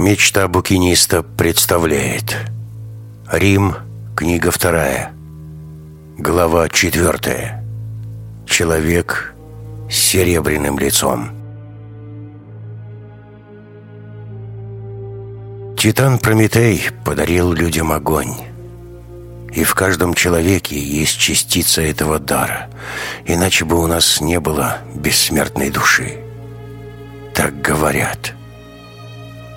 Мечта букиниста представляет. Рим, книга вторая. Глава четвертая. Человек с серебряным лицом. Титан Прометей подарил людям огонь. И в каждом человеке есть частица этого дара, иначе бы у нас не было бессмертной души. Так говорят.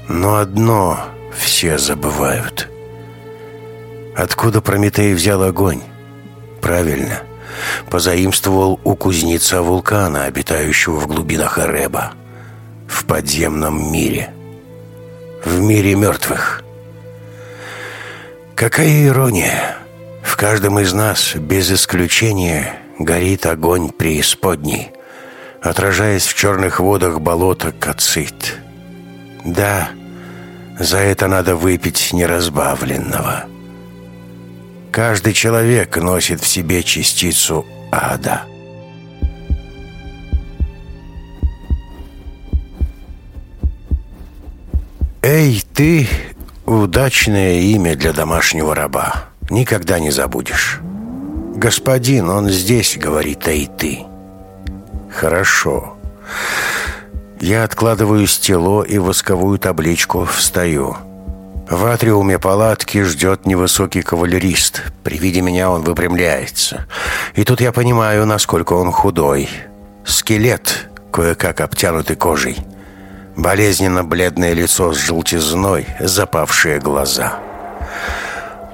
Но одно все забывают. Откуда Прометей взял огонь? Правильно, позаимствовал у кузнеца вулкана, обитающего в глубинах Эреба, в подземном мире – в мире мертвых. Какая ирония! В каждом из нас, без исключения, горит огонь преисподней, отражаясь в черных водах болота Кацит. Да, за это надо выпить неразбавленного. Каждый человек носит в себе частицу ада – «Эй, ты!» — удачное имя для домашнего раба. Никогда не забудешь. «Господин, он здесь», — говорит «Эй, ты!» «Хорошо». Я откладываю стело и восковую табличку, встаю. В атриуме палатки ждет невысокий кавалерист. При виде меня он выпрямляется. И тут я понимаю, насколько он худой. Скелет, кое-как обтянутый кожей. Болезненно бледное лицо с желтизной, запавшие глаза.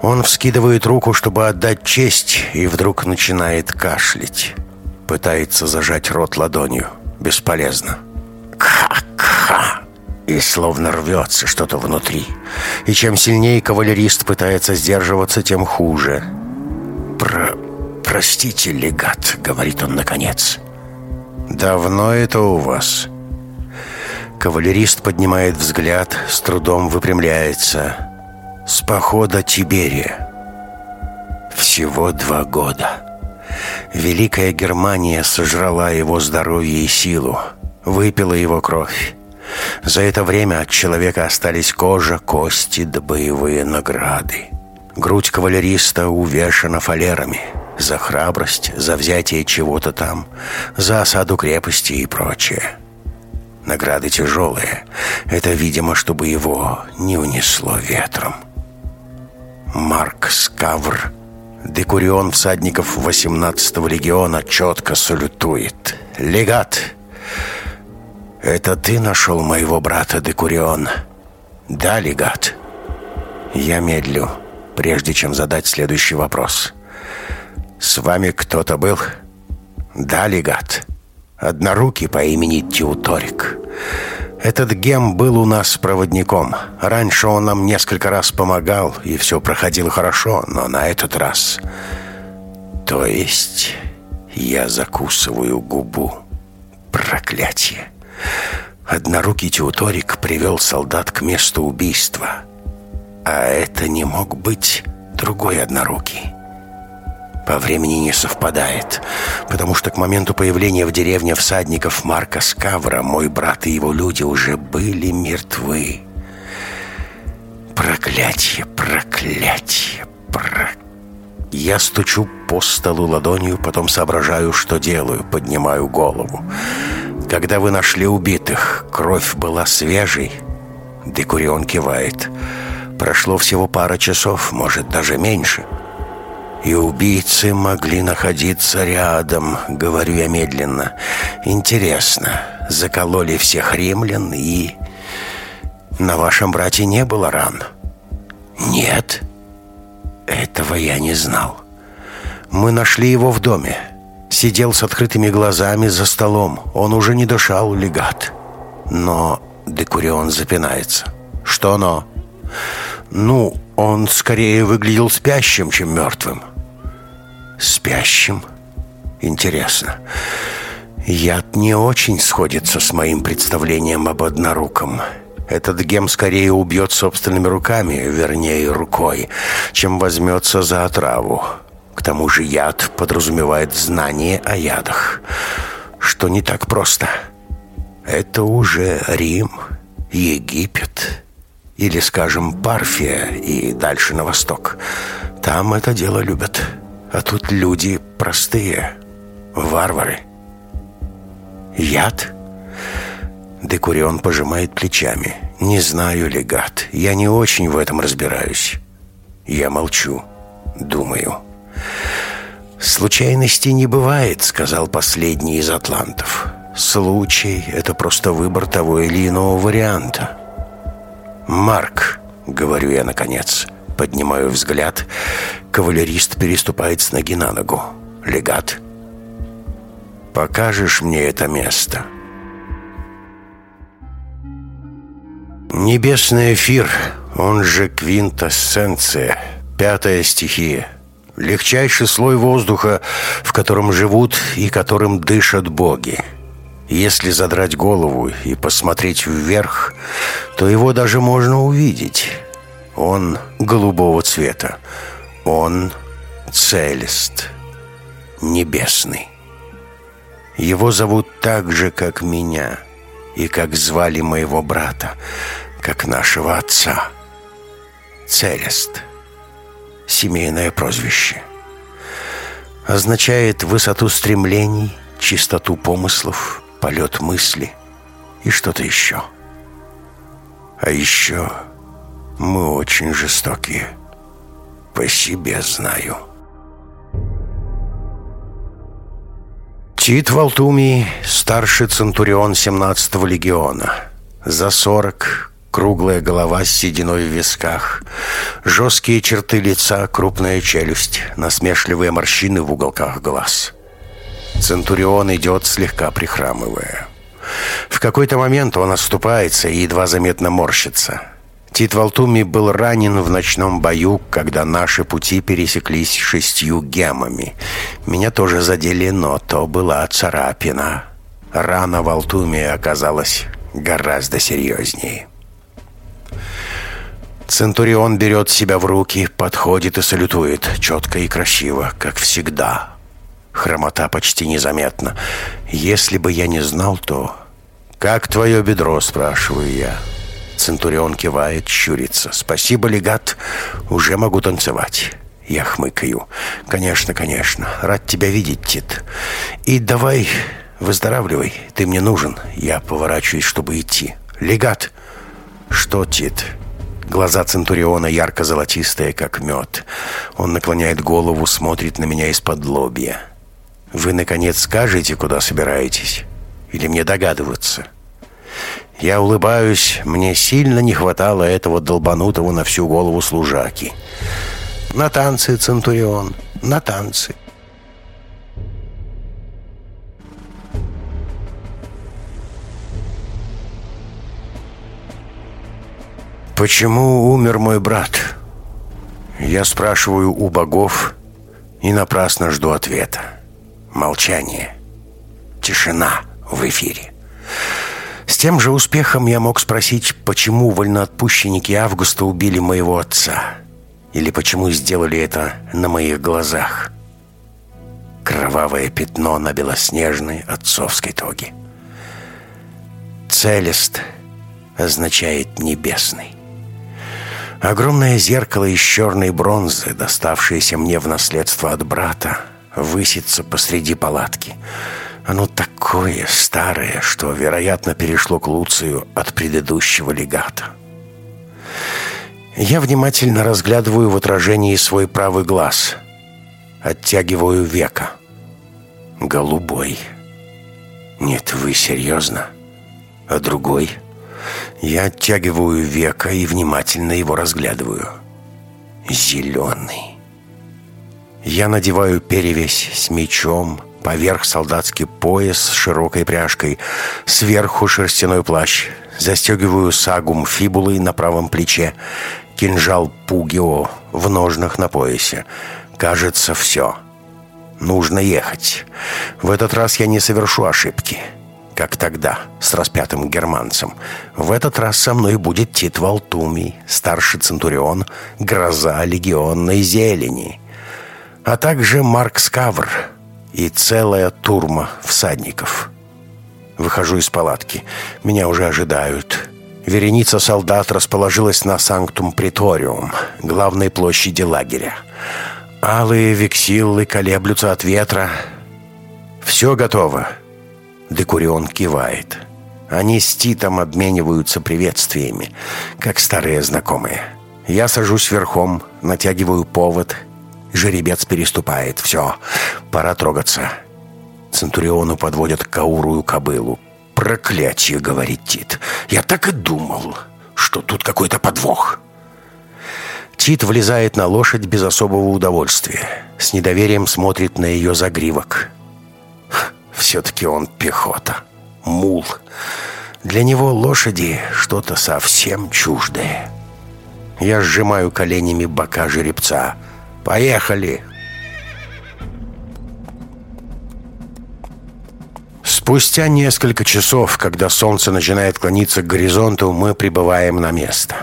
Он вскидывает руку, чтобы отдать честь, и вдруг начинает кашлять. Пытается зажать рот ладонью. Бесполезно. Ка-ка! И словно рвется что-то внутри. И чем сильнее кавалерист пытается сдерживаться, тем хуже. «Про... простите, легат», — говорит он наконец. «Давно это у вас?» Кавалерист поднимает взгляд, с трудом выпрямляется. С похода Тиберия. Всего два года. Великая Германия сожрала его здоровье и силу, выпила его кровь. За это время от человека остались кожа, кости да боевые награды. Грудь кавалериста увешана фалерами за храбрость, за взятие чего-то там, за осаду крепости и прочее. Награды тяжелые. Это, видимо, чтобы его не унесло ветром. Марк Скавр, декурион всадников 18-го легиона, четко салютует. «Легат!» «Это ты нашел моего брата, декурион?» «Да, легат». Я медлю, прежде чем задать следующий вопрос. «С вами кто-то был?» «Да, легат». Однорукий по имени Тиуторик. Этот гем был у нас проводником. Раньше он нам несколько раз помогал, и все проходило хорошо, но на этот раз... То есть я закусываю губу. Проклятие. Однорукий Тиуторик привел солдат к месту убийства. А это не мог быть другой однорукий по времени не совпадает, потому что к моменту появления в деревне всадников Марка Скавра мой брат и его люди уже были мертвы. Проклятие, проклятие, про... Я стучу по столу ладонью, потом соображаю, что делаю, поднимаю голову. Когда вы нашли убитых, кровь была свежей? Декурион кивает. Прошло всего пара часов, может, даже меньше. — и убийцы могли находиться рядом, говорю я медленно. Интересно, закололи всех римлян и... На вашем брате не было ран? Нет. Этого я не знал. Мы нашли его в доме. Сидел с открытыми глазами за столом. Он уже не дышал, легат. Но Декурион запинается. Что но? Ну, он скорее выглядел спящим, чем мертвым. Спящим? Интересно. Яд не очень сходится с моим представлением об одноруком. Этот гем скорее убьет собственными руками, вернее, рукой, чем возьмется за отраву. К тому же яд подразумевает знание о ядах, что не так просто. Это уже Рим, Египет Или, скажем, Парфия и дальше на восток. Там это дело любят. А тут люди простые, варвары. Яд? Декурион пожимает плечами. Не знаю, легат. Я не очень в этом разбираюсь. Я молчу. Думаю. «Случайностей не бывает», — сказал последний из атлантов. «Случай — это просто выбор того или иного варианта». «Марк», — говорю я наконец, поднимаю взгляд. Кавалерист переступает с ноги на ногу. «Легат, покажешь мне это место?» Небесный эфир, он же квинтэссенция, пятая стихия. Легчайший слой воздуха, в котором живут и которым дышат боги. Если задрать голову и посмотреть вверх, то его даже можно увидеть. Он голубого цвета. Он целест, небесный. Его зовут так же, как меня, и как звали моего брата, как нашего отца. Целест. Семейное прозвище. Означает высоту стремлений, чистоту помыслов, полет мысли и что-то еще. А еще мы очень жестокие. По себе знаю. Тит Валтумий, старший центурион 17-го легиона. За 40, круглая голова с сединой в висках, жесткие черты лица, крупная челюсть, насмешливые морщины в уголках глаз. Центурион идет, слегка прихрамывая. В какой-то момент он оступается и едва заметно морщится. Тит Валтуми был ранен в ночном бою, когда наши пути пересеклись шестью гемами. Меня тоже задели, но то была царапина. Рана Валтуми оказалась гораздо серьезнее. Центурион берет себя в руки, подходит и салютует, четко и красиво, как всегда. Хромота почти незаметна. Если бы я не знал, то... «Как твое бедро?» – спрашиваю я. Центурион кивает, щурится. «Спасибо, легат. Уже могу танцевать». Я хмыкаю. «Конечно, конечно. Рад тебя видеть, Тит. И давай, выздоравливай. Ты мне нужен». Я поворачиваюсь, чтобы идти. «Легат!» «Что, Тит?» Глаза Центуриона ярко-золотистые, как мед. Он наклоняет голову, смотрит на меня из-под лобья. Вы, наконец, скажете, куда собираетесь? Или мне догадываться?» Я улыбаюсь, мне сильно не хватало этого долбанутого на всю голову служаки. «На танцы, Центурион, на танцы!» «Почему умер мой брат?» Я спрашиваю у богов и напрасно жду ответа. Молчание. Тишина в эфире. С тем же успехом я мог спросить, почему вольноотпущенники Августа убили моего отца. Или почему сделали это на моих глазах. Кровавое пятно на белоснежной отцовской тоге. Целест означает «небесный». Огромное зеркало из черной бронзы, доставшееся мне в наследство от брата, высится посреди палатки. Оно такое старое, что, вероятно, перешло к Луцию от предыдущего легата. Я внимательно разглядываю в отражении свой правый глаз. Оттягиваю века. Голубой. Нет, вы серьезно? А другой? Я оттягиваю века и внимательно его разглядываю. Зеленый. Я надеваю перевязь с мечом, поверх солдатский пояс с широкой пряжкой, сверху шерстяной плащ. Застегиваю сагум фибулы на правом плече, кинжал пугио в ножнах на поясе. Кажется, все. Нужно ехать. В этот раз я не совершу ошибки. Как тогда, с распятым германцем. В этот раз со мной будет Тит Валтумий, старший центурион, гроза легионной зелени а также Марк Скавр и целая турма всадников. Выхожу из палатки. Меня уже ожидают. Вереница солдат расположилась на Санктум Приториум, главной площади лагеря. Алые вексиллы колеблются от ветра. «Все готово». Декурион кивает. Они с Титом обмениваются приветствиями, как старые знакомые. Я сажусь верхом, натягиваю повод. Жеребец переступает. Все, пора трогаться. Центуриону подводят каурую кобылу. «Проклятие!» — говорит Тит. «Я так и думал, что тут какой-то подвох». Тит влезает на лошадь без особого удовольствия. С недоверием смотрит на ее загривок. Все-таки он пехота. Мул. Для него лошади что-то совсем чуждое. Я сжимаю коленями бока жеребца. «Поехали!» Спустя несколько часов, когда солнце начинает клониться к горизонту, мы прибываем на место.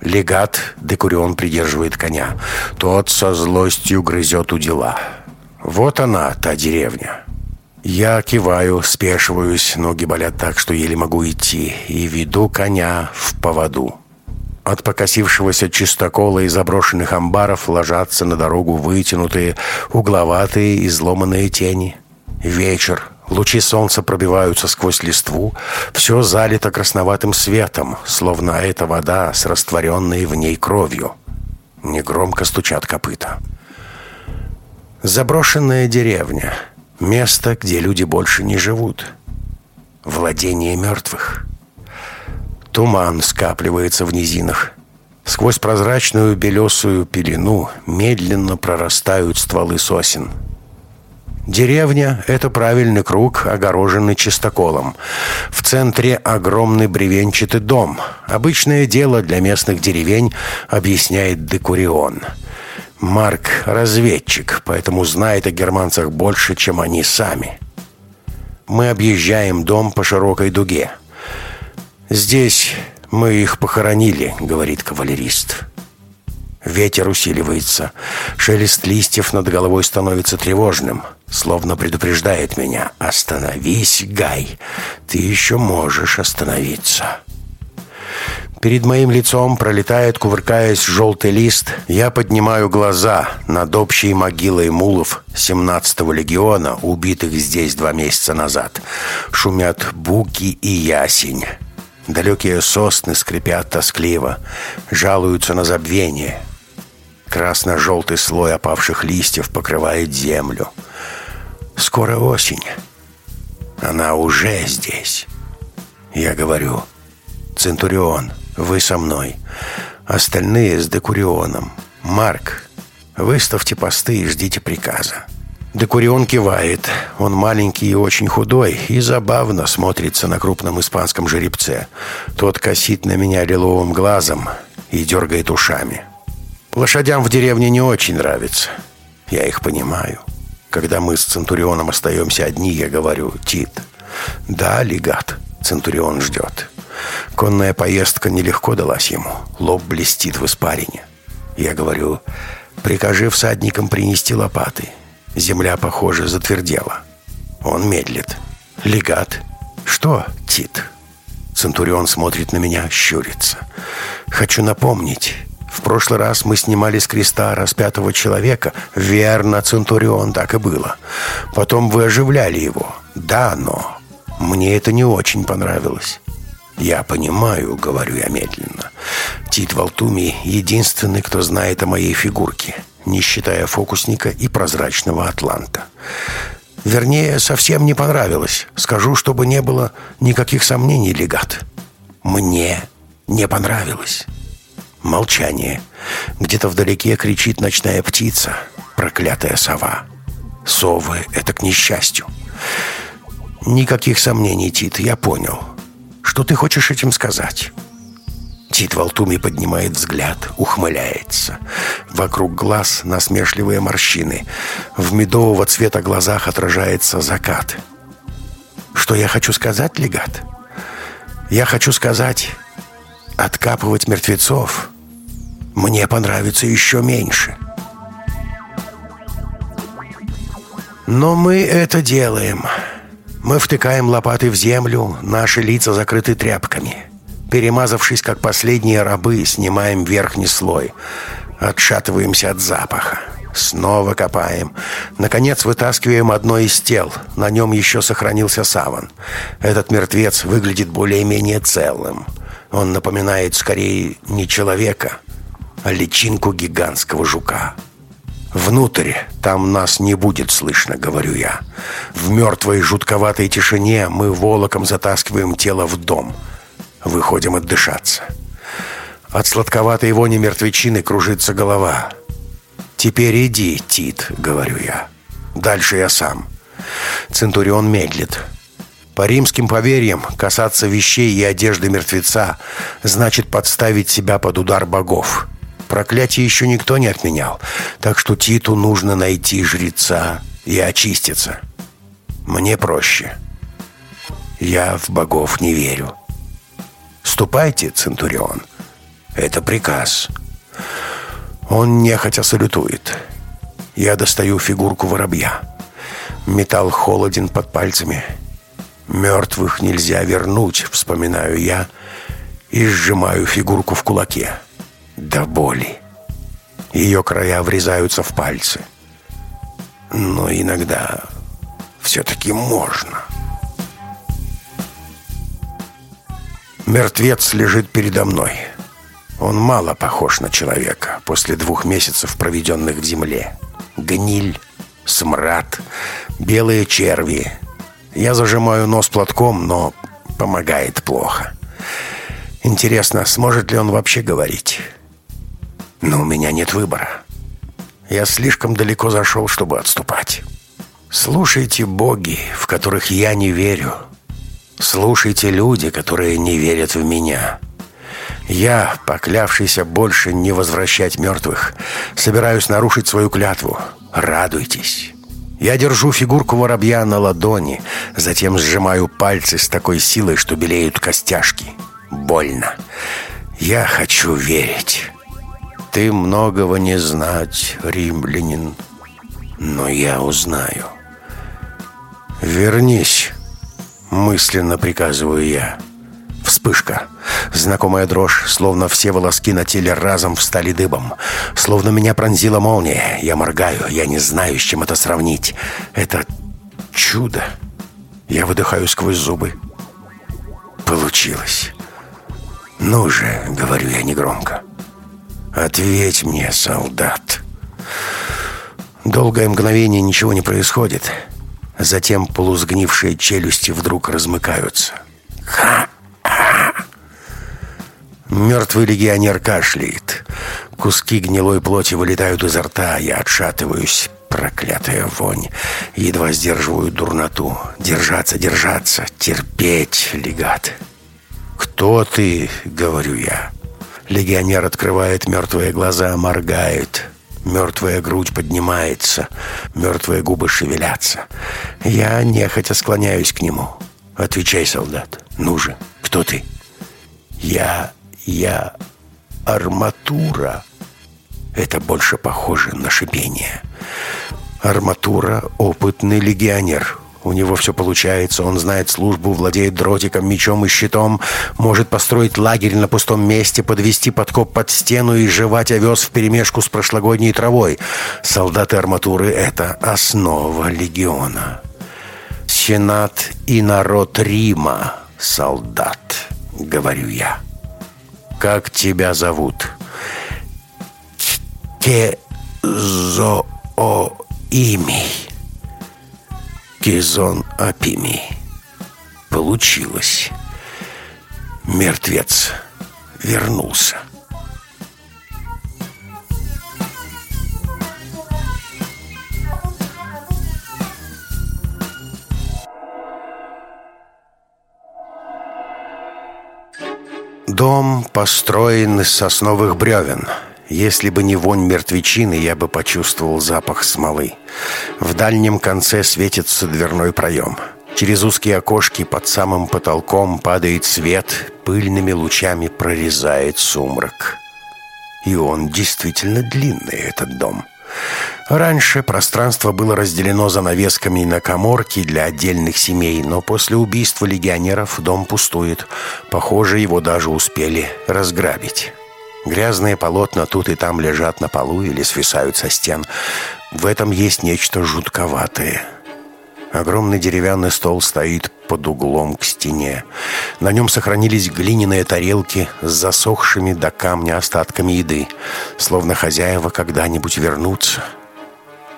Легат Декурион придерживает коня. Тот со злостью грызет у дела. Вот она, та деревня. Я киваю, спешиваюсь, ноги болят так, что еле могу идти, и веду коня в поводу. От покосившегося чистокола и заброшенных амбаров ложатся на дорогу вытянутые, угловатые, изломанные тени. Вечер, Лучи солнца пробиваются сквозь листву. Все залито красноватым светом, словно эта вода с растворенной в ней кровью. Негромко стучат копыта. Заброшенная деревня. Место, где люди больше не живут. Владение мертвых. Туман скапливается в низинах. Сквозь прозрачную белесую пелену медленно прорастают стволы сосен. Деревня — это правильный круг, огороженный чистоколом. В центре огромный бревенчатый дом. Обычное дело для местных деревень, объясняет Декурион. Марк — разведчик, поэтому знает о германцах больше, чем они сами. Мы объезжаем дом по широкой дуге. «Здесь мы их похоронили», — говорит кавалерист. Ветер усиливается. Шелест листьев над головой становится тревожным. Словно предупреждает меня. «Остановись, Гай! Ты еще можешь остановиться!» Перед моим лицом пролетает, кувыркаясь, желтый лист. Я поднимаю глаза над общей могилой мулов 17-го легиона, убитых здесь два месяца назад. Шумят буки и ясень. Далекие сосны скрипят тоскливо, жалуются на забвение. Красно-желтый слой опавших листьев покрывает землю. Скоро осень. Она уже здесь. Я говорю, Центурион, вы со мной. Остальные с Декурионом. Марк, выставьте посты и ждите приказа. Декурион кивает. Он маленький и очень худой, и забавно смотрится на крупном испанском жеребце. Тот косит на меня лиловым глазом и дергает ушами. Лошадям в деревне не очень нравится. Я их понимаю. Когда мы с Центурионом остаемся одни, я говорю, Тит, да, легат, Центурион ждет. Конная поездка нелегко далась ему. Лоб блестит в испарине. Я говорю, прикажи всадникам принести лопаты. Земля, похоже, затвердела. Он медлит. Легат. Что, Тит? Центурион смотрит на меня, щурится. Хочу напомнить, в прошлый раз мы снимали с креста распятого человека. Верно, Центурион, так и было. Потом вы оживляли его. Да, но мне это не очень понравилось. «Я понимаю», — говорю я медленно. «Тит Валтуми — единственный, кто знает о моей фигурке, не считая фокусника и прозрачного атланта. Вернее, совсем не понравилось. Скажу, чтобы не было никаких сомнений, легат. Мне не понравилось». Молчание. Где-то вдалеке кричит ночная птица, проклятая сова. Совы — это к несчастью. Никаких сомнений, Тит, я понял. Что ты хочешь этим сказать? Тит Валтуми поднимает взгляд, ухмыляется. Вокруг глаз насмешливые морщины. В медового цвета глазах отражается закат. Что я хочу сказать, легат? Я хочу сказать, откапывать мертвецов мне понравится еще меньше. Но мы это делаем. Мы втыкаем лопаты в землю, наши лица закрыты тряпками. Перемазавшись, как последние рабы, снимаем верхний слой. Отшатываемся от запаха. Снова копаем. Наконец вытаскиваем одно из тел. На нем еще сохранился саван. Этот мертвец выглядит более-менее целым. Он напоминает скорее не человека, а личинку гигантского жука. «Внутрь, там нас не будет слышно», — говорю я. В мертвой жутковатой тишине мы волоком затаскиваем тело в дом. Выходим отдышаться. От сладковатой вони мертвечины кружится голова. «Теперь иди, Тит», — говорю я. «Дальше я сам». Центурион медлит. По римским поверьям, касаться вещей и одежды мертвеца значит подставить себя под удар богов. Проклятие еще никто не отменял, так что Титу нужно найти жреца и очиститься. Мне проще. Я в богов не верю. «Ступайте, Центурион. Это приказ». Он нехотя салютует. Я достаю фигурку воробья. Металл холоден под пальцами. «Мертвых нельзя вернуть», — вспоминаю я, и сжимаю фигурку в кулаке. До боли. Ее края врезаются в пальцы. Но иногда все-таки можно. Мертвец лежит передо мной. Он мало похож на человека после двух месяцев, проведенных в земле. Гниль, смрад, белые черви. Я зажимаю нос платком, но помогает плохо. Интересно, сможет ли он вообще говорить? Но у меня нет выбора. Я слишком далеко зашел, чтобы отступать. Слушайте боги, в которых я не верю. Слушайте люди, которые не верят в меня. Я, поклявшийся больше не возвращать мертвых, собираюсь нарушить свою клятву. Радуйтесь. Я держу фигурку воробья на ладони, затем сжимаю пальцы с такой силой, что белеют костяшки. Больно. Я хочу верить. Ты многого не знать, римлянин, но я узнаю. Вернись, мысленно приказываю я. Вспышка. Знакомая дрожь, словно все волоски на теле разом встали дыбом. Словно меня пронзила молния. Я моргаю, я не знаю, с чем это сравнить. Это чудо. Я выдыхаю сквозь зубы. Получилось. «Ну же», — говорю я негромко, — «ответь мне, солдат». Долгое мгновение ничего не происходит. Затем полусгнившие челюсти вдруг размыкаются. «Ха!» Мертвый легионер кашляет. Куски гнилой плоти вылетают изо рта, я отшатываюсь. Проклятая вонь. Едва сдерживаю дурноту. Держаться, держаться, терпеть, легат. «Кто ты?» — говорю я. Легионер открывает мертвые глаза, моргает. Мертвая грудь поднимается, мертвые губы шевелятся. Я нехотя склоняюсь к нему. «Отвечай, солдат. Ну же, кто ты?» «Я я арматура. Это больше похоже на шипение. Арматура — опытный легионер. У него все получается, он знает службу, владеет дротиком, мечом и щитом, может построить лагерь на пустом месте, подвести подкоп под стену и жевать овес вперемешку с прошлогодней травой. Солдаты арматуры — это основа легиона. Сенат и народ Рима — солдат, говорю я. Как тебя зовут? Кезооимий. Кизон Апимий. Получилось. Мертвец вернулся. Дом построен из сосновых бревен. Если бы не вонь мертвечины, я бы почувствовал запах смолы. В дальнем конце светится дверной проем. Через узкие окошки под самым потолком падает свет, пыльными лучами прорезает сумрак. И он действительно длинный, этот дом. Раньше пространство было разделено занавесками на коморки для отдельных семей, но после убийства легионеров дом пустует. Похоже, его даже успели разграбить. Грязные полотна тут и там лежат на полу или свисают со стен. В этом есть нечто жутковатое. Огромный деревянный стол стоит под углом к стене. На нем сохранились глиняные тарелки с засохшими до камня остатками еды. Словно хозяева когда-нибудь вернутся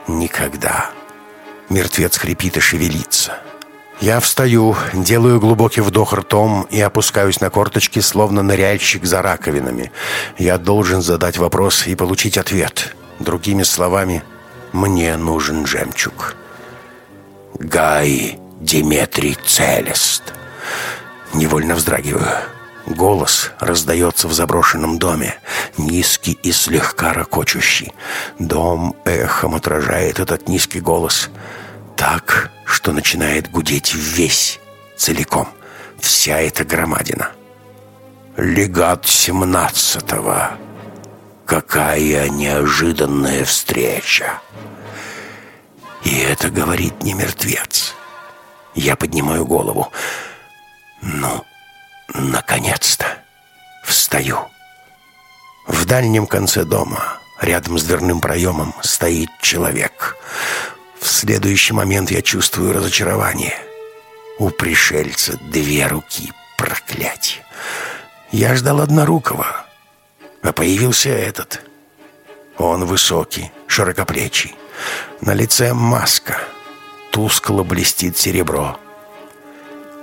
никогда. Мертвец хрипит и шевелится. Я встаю, делаю глубокий вдох ртом и опускаюсь на корточки, словно ныряльщик за раковинами. Я должен задать вопрос и получить ответ. Другими словами, мне нужен жемчуг. Гай Диметрий Целест. Невольно вздрагиваю. Голос раздается в заброшенном доме, низкий и слегка ракочущий. Дом эхом отражает этот низкий голос так, что начинает гудеть весь, целиком, вся эта громадина. Легат семнадцатого. Какая неожиданная встреча! И это говорит не мертвец. Я поднимаю голову. Ну, Наконец-то. Встаю. В дальнем конце дома, рядом с дверным проемом, стоит человек. В следующий момент я чувствую разочарование. У пришельца две руки, проклятие. Я ждал однорукого, а появился этот. Он высокий, широкоплечий. На лице маска. Тускло блестит серебро.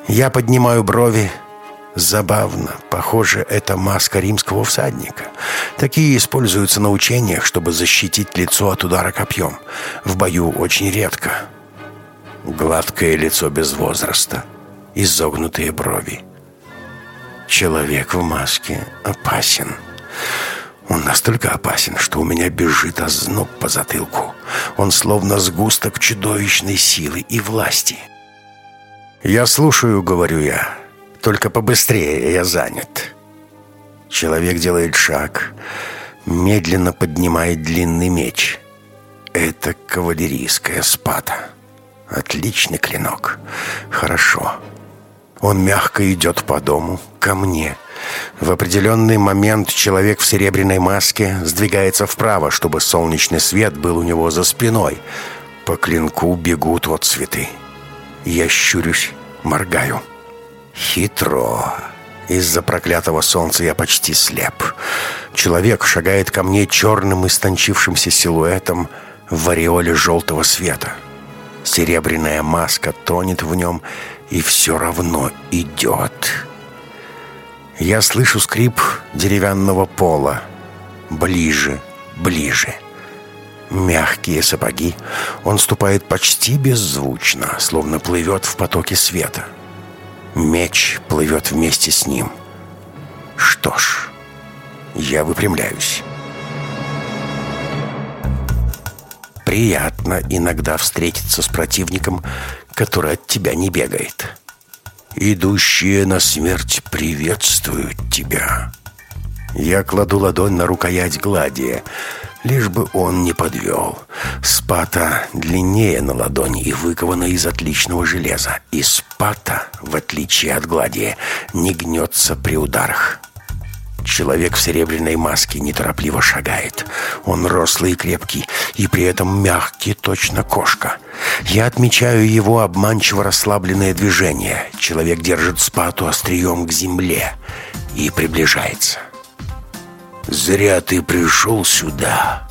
Я поднимаю брови, Забавно. Похоже, это маска римского всадника. Такие используются на учениях, чтобы защитить лицо от удара копьем. В бою очень редко. Гладкое лицо без возраста. Изогнутые брови. Человек в маске опасен. Он настолько опасен, что у меня бежит озноб по затылку. Он словно сгусток чудовищной силы и власти. «Я слушаю», — говорю я. Только побыстрее, я занят. Человек делает шаг, медленно поднимает длинный меч. Это кавалерийская спата. Отличный клинок. Хорошо. Он мягко идет по дому, ко мне. В определенный момент человек в серебряной маске сдвигается вправо, чтобы солнечный свет был у него за спиной. По клинку бегут вот цветы. Я щурюсь, моргаю. Хитро. Из-за проклятого солнца я почти слеп. Человек шагает ко мне черным истончившимся силуэтом в ореоле желтого света. Серебряная маска тонет в нем и все равно идет. Я слышу скрип деревянного пола. Ближе, ближе. Мягкие сапоги. Он ступает почти беззвучно, словно плывет в потоке света. Меч плывет вместе с ним. Что ж, я выпрямляюсь. Приятно иногда встретиться с противником, который от тебя не бегает. Идущие на смерть приветствуют тебя. Я кладу ладонь на рукоять гладия, лишь бы он не подвел. Спата длиннее на ладони и выкована из отличного железа. И спата, в отличие от гладия, не гнется при ударах. Человек в серебряной маске неторопливо шагает. Он рослый и крепкий, и при этом мягкий, точно кошка. Я отмечаю его обманчиво расслабленное движение. Человек держит спату острием к земле и приближается. «Зря ты пришел сюда!»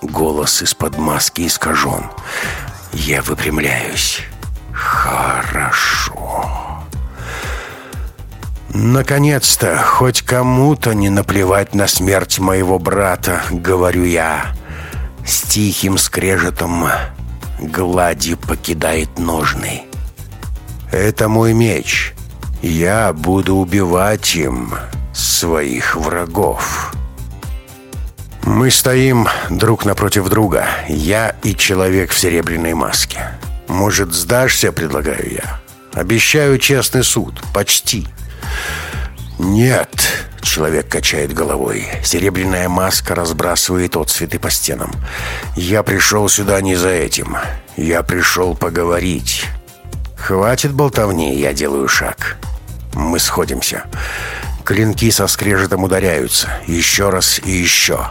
Голос из-под маски искажен. Я выпрямляюсь. «Хорошо!» «Наконец-то хоть кому-то не наплевать на смерть моего брата», — говорю я. С тихим скрежетом глади покидает ножны. «Это мой меч. Я буду убивать им своих врагов. Мы стоим друг напротив друга, я и человек в серебряной маске. Может, сдашься, предлагаю я. Обещаю честный суд, почти. Нет, Человек качает головой. Серебряная маска разбрасывает отцветы по стенам. «Я пришел сюда не за этим. Я пришел поговорить». «Хватит болтовни, я делаю шаг». Мы сходимся. Клинки со скрежетом ударяются. Еще раз и еще.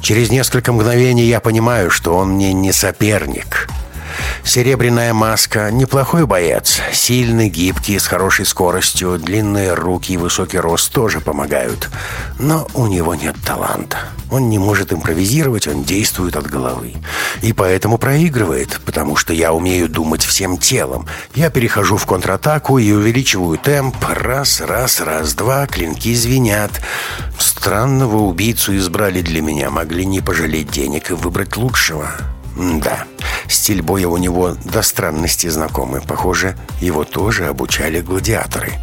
Через несколько мгновений я понимаю, что он мне не соперник. Серебряная маска – неплохой боец. Сильный, гибкий, с хорошей скоростью. Длинные руки и высокий рост тоже помогают. Но у него нет таланта. Он не может импровизировать, он действует от головы. И поэтому проигрывает, потому что я умею думать всем телом. Я перехожу в контратаку и увеличиваю темп. Раз, раз, раз, два, клинки звенят. Странного убийцу избрали для меня, могли не пожалеть денег и выбрать лучшего. Да, стиль боя у него до странности знакомый. Похоже, его тоже обучали гладиаторы.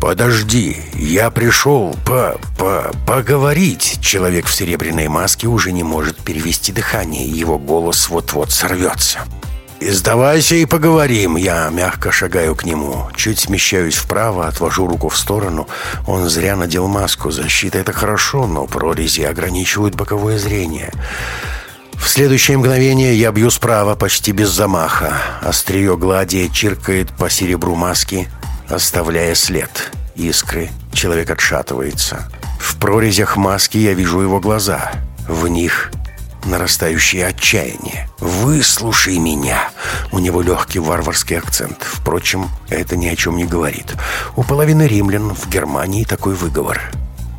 «Подожди, я пришел по... по... поговорить». Человек в серебряной маске уже не может перевести дыхание, его голос вот-вот сорвется. «Сдавайся и поговорим!» Я мягко шагаю к нему. Чуть смещаюсь вправо, отвожу руку в сторону. Он зря надел маску. Защита — это хорошо, но прорези ограничивают боковое зрение. В следующее мгновение я бью справа, почти без замаха. Острие глади чиркает по серебру маски, оставляя след. Искры. Человек отшатывается. В прорезях маски я вижу его глаза. В них нарастающее отчаяние. «Выслушай меня!» У него легкий варварский акцент. Впрочем, это ни о чем не говорит. У половины римлян в Германии такой выговор.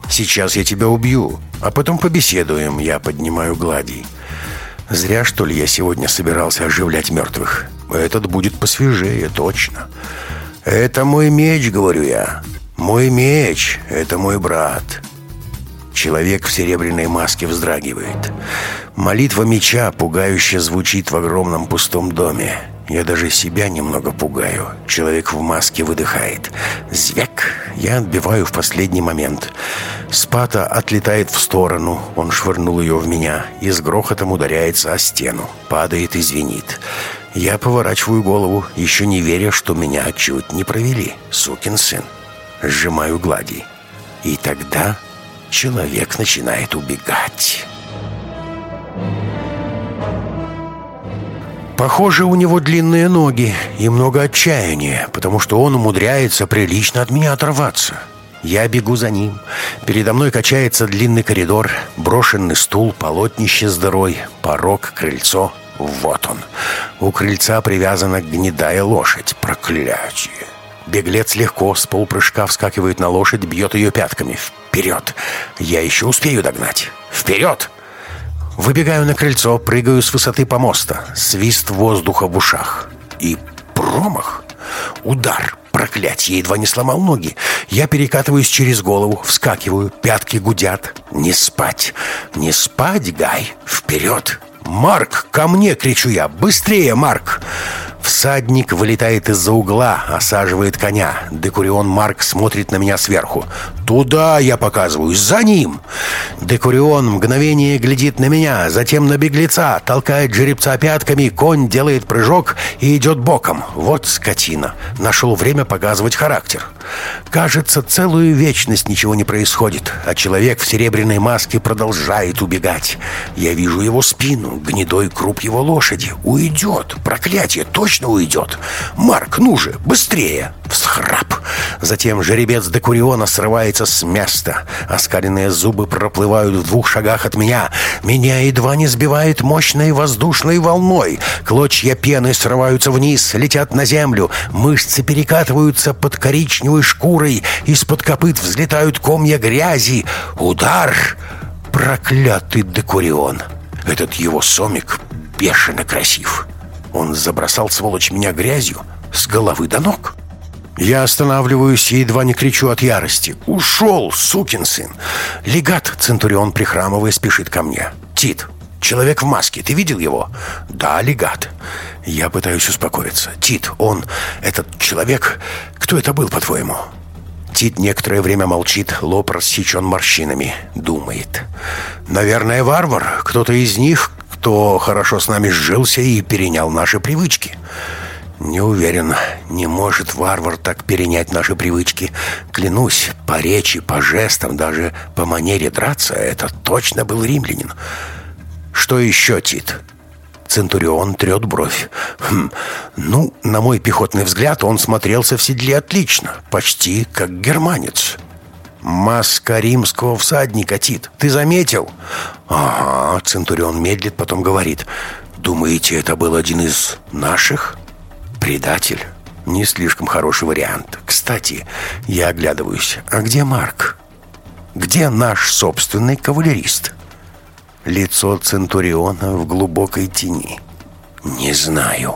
«Сейчас я тебя убью, а потом побеседуем», я поднимаю гладий. Зря, что ли, я сегодня собирался оживлять мертвых. Этот будет посвежее, точно. «Это мой меч», — говорю я. «Мой меч — это мой брат». Человек в серебряной маске вздрагивает. Молитва меча пугающе звучит в огромном пустом доме. Я даже себя немного пугаю. Человек в маске выдыхает. Звяк. Я отбиваю в последний момент. Спата отлетает в сторону. Он швырнул ее в меня. И с грохотом ударяется о стену. Падает и звенит. Я поворачиваю голову, еще не веря, что меня чуть не провели. Сукин сын. Сжимаю глади. И тогда человек начинает убегать. Похоже, у него длинные ноги и много отчаяния, потому что он умудряется прилично от меня оторваться. Я бегу за ним. Передо мной качается длинный коридор, брошенный стул, полотнище с дырой, порог, крыльцо. Вот он. У крыльца привязана гнедая лошадь. Проклятие. Беглец легко с полпрыжка вскакивает на лошадь, бьет ее пятками. Вперед! Я еще успею догнать. Вперед! Выбегаю на крыльцо, прыгаю с высоты помоста. Свист воздуха в ушах. И промах. Удар. Проклятье, едва не сломал ноги. Я перекатываюсь через голову, вскакиваю, пятки гудят. Не спать. Не спать, Гай. Вперед. «Марк, ко мне!» — кричу я. «Быстрее, Марк!» Всадник вылетает из-за угла, осаживает коня. Декурион Марк смотрит на меня сверху. «Туда!» — я показываю. «За ним!» Декурион мгновение глядит на меня, затем на беглеца, толкает жеребца пятками, конь делает прыжок и идет боком. Вот скотина. Нашел время показывать характер. Кажется, целую вечность ничего не происходит, а человек в серебряной маске продолжает убегать. Я вижу его спину, гнедой круп его лошади. Уйдет! Проклятие! Точно! уйдет. Марк, ну же, быстрее!» Всхрап. Затем жеребец Декуриона срывается с места. Оскаленные зубы проплывают в двух шагах от меня. Меня едва не сбивает мощной воздушной волной. Клочья пены срываются вниз, летят на землю. Мышцы перекатываются под коричневой шкурой. Из-под копыт взлетают комья грязи. Удар! Проклятый Декурион! Этот его сомик бешено красив. Он забросал, сволочь, меня грязью с головы до ног. Я останавливаюсь и едва не кричу от ярости. «Ушел, сукин сын!» Легат, Центурион, прихрамывая, спешит ко мне. «Тит, человек в маске, ты видел его?» «Да, легат». Я пытаюсь успокоиться. «Тит, он, этот человек, кто это был, по-твоему?» Тит некоторое время молчит, лоб рассечен морщинами. Думает. «Наверное, варвар. Кто-то из них, кто хорошо с нами сжился и перенял наши привычки. Не уверен, не может варвар так перенять наши привычки. Клянусь, по речи, по жестам, даже по манере драться, это точно был римлянин. Что еще, Тит? Центурион трет бровь. Хм, ну, на мой пехотный взгляд, он смотрелся в седле отлично, почти как германец. Маска римского всадника, Тит. Ты заметил? Ага, Центурион медлит, потом говорит. Думаете, это был один из наших? Предатель? Не слишком хороший вариант. Кстати, я оглядываюсь. А где Марк? Где наш собственный кавалерист? Лицо Центуриона в глубокой тени. Не знаю.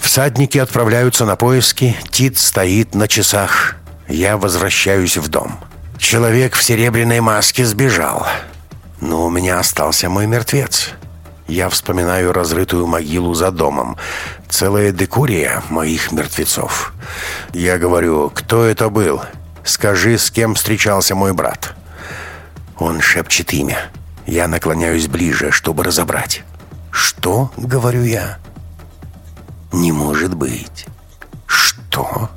Всадники отправляются на поиски. Тит стоит на часах. Я возвращаюсь в дом. Человек в серебряной маске сбежал. Но у меня остался мой мертвец. Я вспоминаю разрытую могилу за домом. Целая декурия моих мертвецов. Я говорю, кто это был? Скажи, с кем встречался мой брат. Шепчет имя. Я наклоняюсь ближе, чтобы разобрать. «Что?» — говорю я. «Не может быть». «Что?»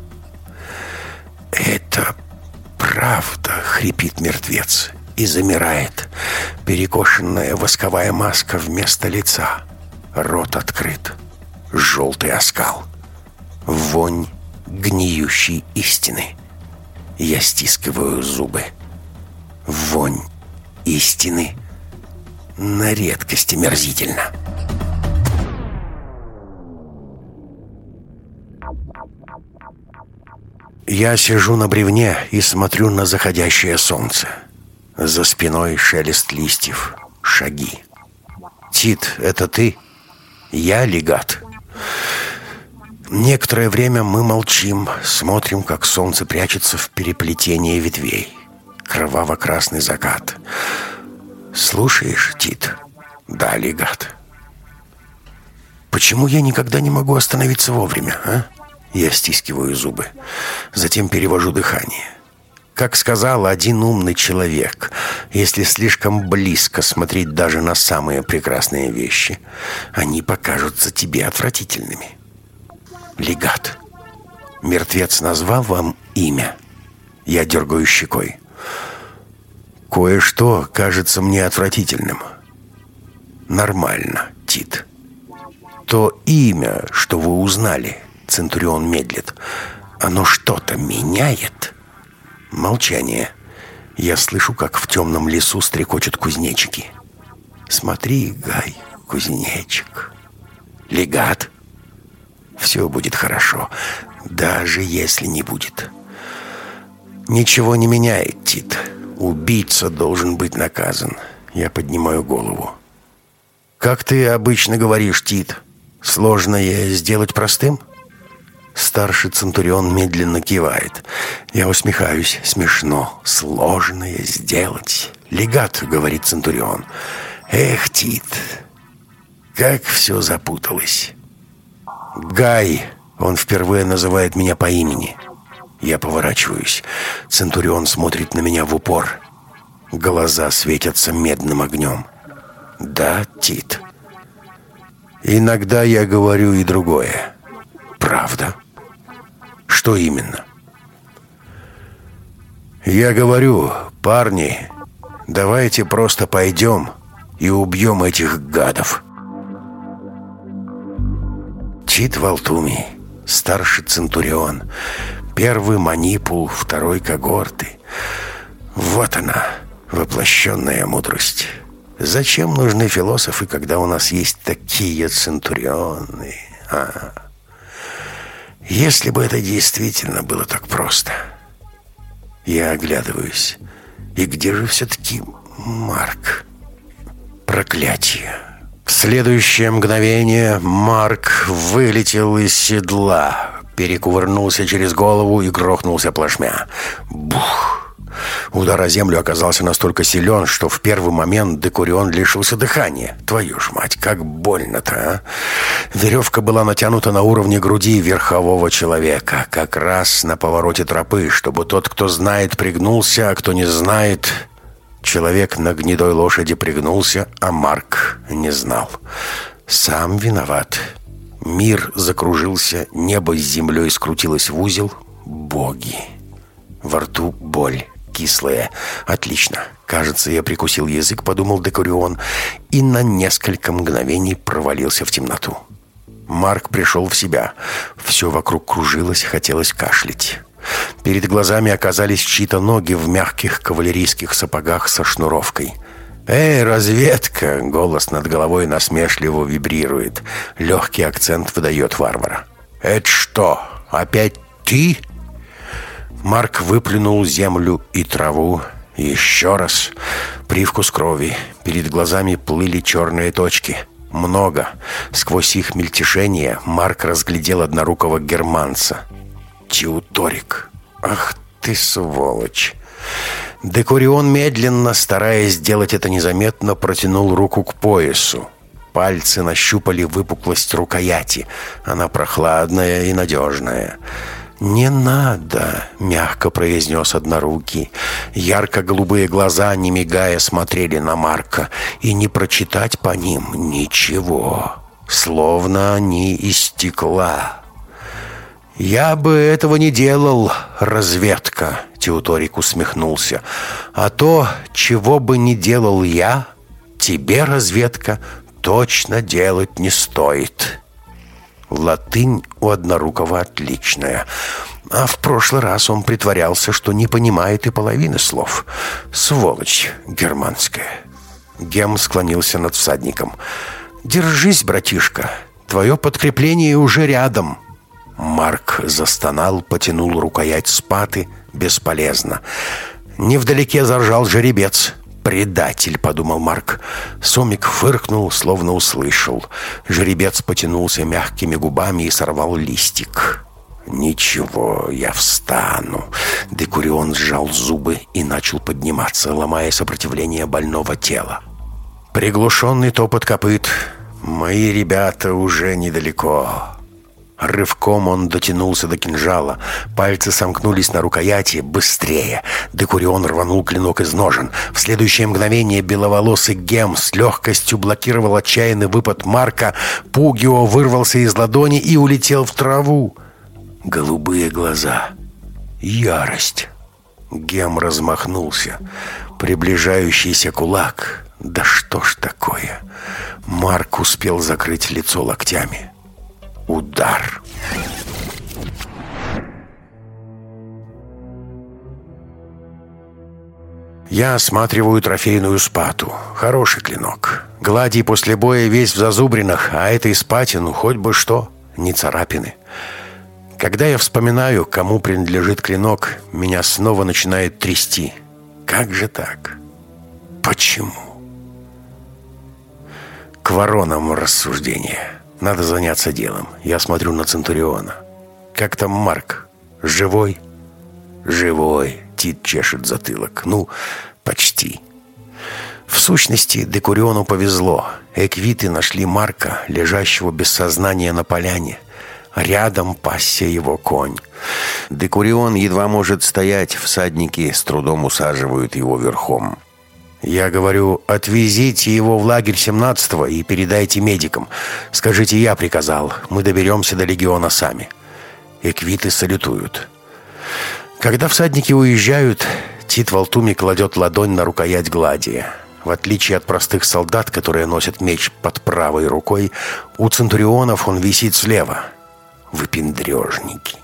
«Это правда», — хрипит мертвец и замирает. Перекошенная восковая маска вместо лица. Рот открыт. Желтый оскал. Вонь гниющей истины. Я стискиваю зубы. Вонь истины на редкость мерзительно. Я сижу на бревне и смотрю на заходящее солнце. За спиной шелест листьев, шаги. «Тит, это ты?» «Я легат». Некоторое время мы молчим, смотрим, как солнце прячется в переплетении ветвей. Кроваво-красный закат. «Слушаешь, Тит?» «Да, легат». «Почему я никогда не могу остановиться вовремя, а?» Я стискиваю зубы. Затем перевожу дыхание. Как сказал один умный человек, если слишком близко смотреть даже на самые прекрасные вещи, они покажутся тебе отвратительными. Легат. Мертвец назвал вам имя. Я дергаю щекой. Кое-что кажется мне отвратительным. Нормально, Тит. То имя, что вы узнали, Центурион медлит, оно что-то меняет? Молчание. Я слышу, как в темном лесу стрекочут кузнечики. Смотри, Гай, кузнечик. Легат. Все будет хорошо, даже если не будет. Ничего не меняет, Тит. Убийца должен быть наказан. Я поднимаю голову. Как ты обычно говоришь, Тит, сложное сделать простым? — Старший Центурион медленно кивает. Я усмехаюсь. Смешно. Сложное сделать. «Легат», — говорит Центурион. «Эх, Тит, как все запуталось». «Гай», — он впервые называет меня по имени. Я поворачиваюсь. Центурион смотрит на меня в упор. Глаза светятся медным огнем. «Да, Тит». Иногда я говорю и другое. «Правда?» Что именно? Я говорю, парни, давайте просто пойдем и убьем этих гадов. Тит Валтуми, старший Центурион, первый манипул второй когорты. Вот она, воплощенная мудрость. Зачем нужны философы, когда у нас есть такие Центурионы? А, если бы это действительно было так просто. Я оглядываюсь. И где же все-таки Марк? Проклятие. В следующее мгновение Марк вылетел из седла, перекувырнулся через голову и грохнулся плашмя. Бух! Удар о землю оказался настолько силен, что в первый момент Декурион лишился дыхания. Твою ж мать, как больно-то, а! Веревка была натянута на уровне груди верхового человека, как раз на повороте тропы, чтобы тот, кто знает, пригнулся, а кто не знает... Человек на гнедой лошади пригнулся, а Марк не знал. Сам виноват. Мир закружился, небо с землей скрутилось в узел. Боги. Во рту боль кислая. Отлично. Кажется, я прикусил язык, подумал Декурион, и на несколько мгновений провалился в темноту. Марк пришел в себя. Все вокруг кружилось, хотелось кашлять. Перед глазами оказались чьи-то ноги в мягких кавалерийских сапогах со шнуровкой. «Эй, разведка!» — голос над головой насмешливо вибрирует. Легкий акцент выдает варвара. «Это что, опять ты?» Марк выплюнул землю и траву. Еще раз. Привкус крови. Перед глазами плыли черные точки. Много. Сквозь их мельтешение Марк разглядел однорукого германца. Теуторик. Ах ты сволочь. Декурион медленно, стараясь сделать это незаметно, протянул руку к поясу. Пальцы нащупали выпуклость рукояти. Она прохладная и надежная. «Не надо», — мягко произнес однорукий. Ярко-голубые глаза, не мигая, смотрели на Марка, и не прочитать по ним ничего, словно они из стекла. «Я бы этого не делал, разведка», — Теуторик усмехнулся. «А то, чего бы не делал я, тебе, разведка, точно делать не стоит». Латынь у однорукого отличная. А в прошлый раз он притворялся, что не понимает и половины слов. Сволочь германская. Гем склонился над всадником. «Держись, братишка. Твое подкрепление уже рядом». Марк застонал, потянул рукоять спаты. Бесполезно. Невдалеке заржал жеребец. «Предатель», — подумал Марк. Сомик фыркнул, словно услышал. Жеребец потянулся мягкими губами и сорвал листик. «Ничего, я встану». Декурион сжал зубы и начал подниматься, ломая сопротивление больного тела. Приглушенный топот копыт. «Мои ребята уже недалеко». Рывком он дотянулся до кинжала. Пальцы сомкнулись на рукояти. Быстрее. Декурион рванул клинок из ножен. В следующее мгновение беловолосый гем с легкостью блокировал отчаянный выпад Марка. Пугио вырвался из ладони и улетел в траву. Голубые глаза. Ярость. Гем размахнулся. Приближающийся кулак. Да что ж такое? Марк успел закрыть лицо локтями удар. Я осматриваю трофейную спату. Хороший клинок. Гладий после боя весь в зазубринах, а этой спате, ну хоть бы что, не царапины. Когда я вспоминаю, кому принадлежит клинок, меня снова начинает трясти. Как же так? Почему? К воронам рассуждения. Надо заняться делом. Я смотрю на Центуриона. Как там Марк? Живой? Живой. Тит чешет затылок. Ну, почти. В сущности, Декуриону повезло. Эквиты нашли Марка, лежащего без сознания на поляне. Рядом пасся его конь. Декурион едва может стоять, всадники с трудом усаживают его верхом. Я говорю, отвезите его в лагерь 17-го и передайте медикам. Скажите, я приказал. Мы доберемся до легиона сами. Эквиты салютуют. Когда всадники уезжают, Тит Валтуми кладет ладонь на рукоять гладия. В отличие от простых солдат, которые носят меч под правой рукой, у центурионов он висит слева. Выпендрежники.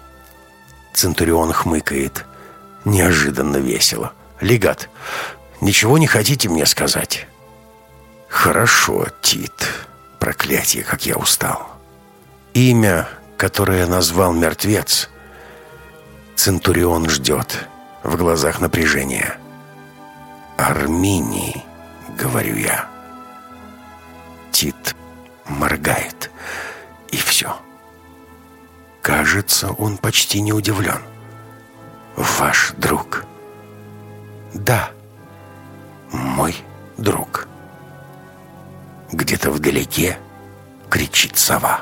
Центурион хмыкает. Неожиданно весело. «Легат, Ничего не хотите мне сказать?» «Хорошо, Тит. Проклятие, как я устал. Имя, которое назвал мертвец, Центурион ждет. В глазах напряжение. «Арминии», — говорю я. Тит моргает. И все. Кажется, он почти не удивлен. «Ваш друг?» «Да» мой друг. Где-то вдалеке кричит сова.